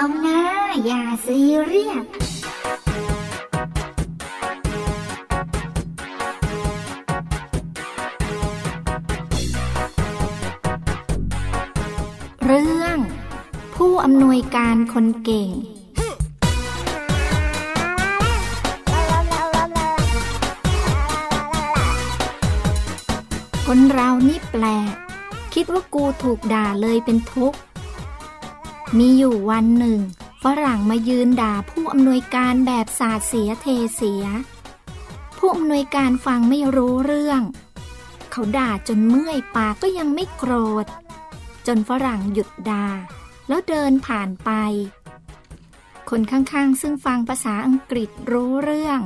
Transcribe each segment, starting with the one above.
อย่าซีเรียสเรื่อง ผู้อำนวยการคนเก่งคนเรานี่แปลก คิดว่ากูถูกด่าเลยเป็นทุกข์ มีอยู่วันหนึ่ง ฝรั่งมายืนด่าผู้อำนวยการแบบสาดเสียเทเสีย ผู้อำนวยการฟังไม่รู้เรื่อง เขาด่าจนเมื่อยปากก็ยังไม่โกรธ จนฝรั่งหยุดด่า แล้วเดินผ่านไป คนข้างๆ ซึ่งฟังภาษาอังกฤษรู้เรื่อง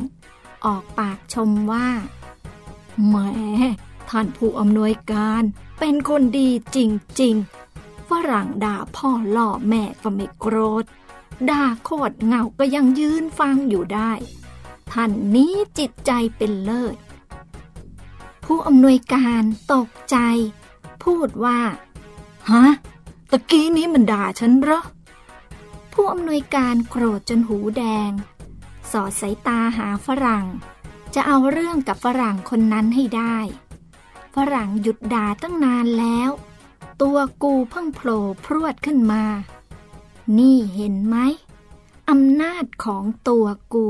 ออกปากชมว่าแหมท่านผู้อำนวยการเป็นคนดีจริงๆ ฝรั่งด่าพ่อล่อแม่ก็ไม่โกรธ ด่าโคตรเงาก็ยังยืนฟังอยู่ได้ ท่านนี้จิตใจเป็นเลิศ ผู้อำนวยการตกใจ พูดว่า ฮะ ตะกี้นี้มันด่าฉันเหรอ ผู้อำนวยการโกรธจนหูแดง สอดสายตาหาฝรั่ง จะเอาเรื่องกับฝรั่งคนนั้นให้ได้ ฝรั่งหยุดด่าตั้งนานแล้ว ตัวกูเพิ่งโผล่พรวดขึ้นมา นี่เห็นไหมอำนาจของตัวกู